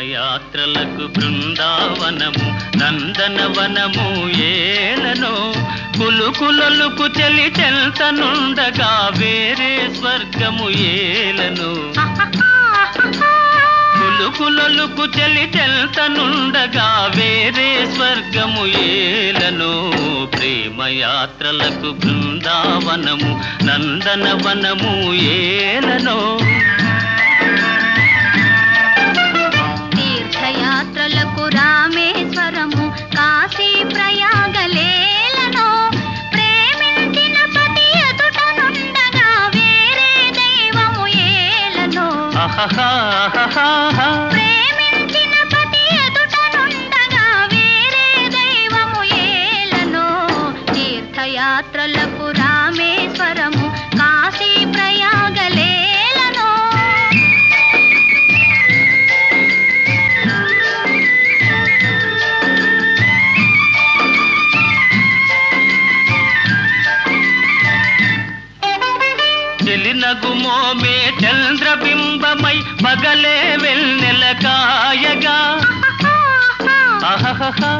యాత్రలకు బృందావనము నందనవనము ఏలనో. కులుకులలుకు చెలి చెల్తనుండగా వేరే స్వర్గము ఏలను. కులుకులలుకు చెలి చెల్తనుండగా వేరే స్వర్గము ఏలను. ప్రేమయాత్రలకు బృందావనము నందనవనము ఏలనో. ప్రేమించిన పతి ఎదుటనుండగా వేరే దైవము ఏలను తీర్థయాత్రలకు రామేశ్వరము కాశీ మగలే వెన్నెల కాయగా. అహహహా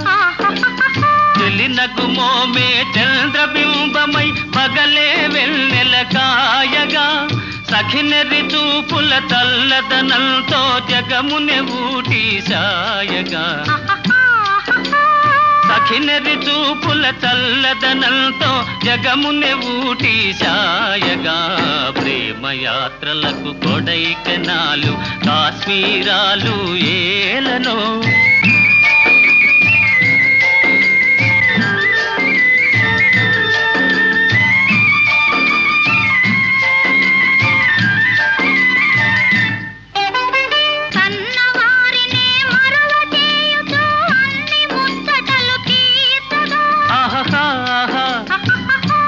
చెలినగు మోమే చంద్రబింబమై పగలే వెన్నెల కాయగా. సఖినరి చూపుల తల్లదనంతో జగమునె ఊటి సాయగా. సఖినరి చూపుల చల్లదనంతో జగముని ఊటి సాయగా. ప్రేమయాత్రలకు కొడైకెనాలు కాశ్మీరాలు ఏలనో.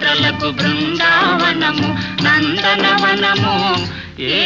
పాత్రలకు బృందావనము నందనవనము ఏ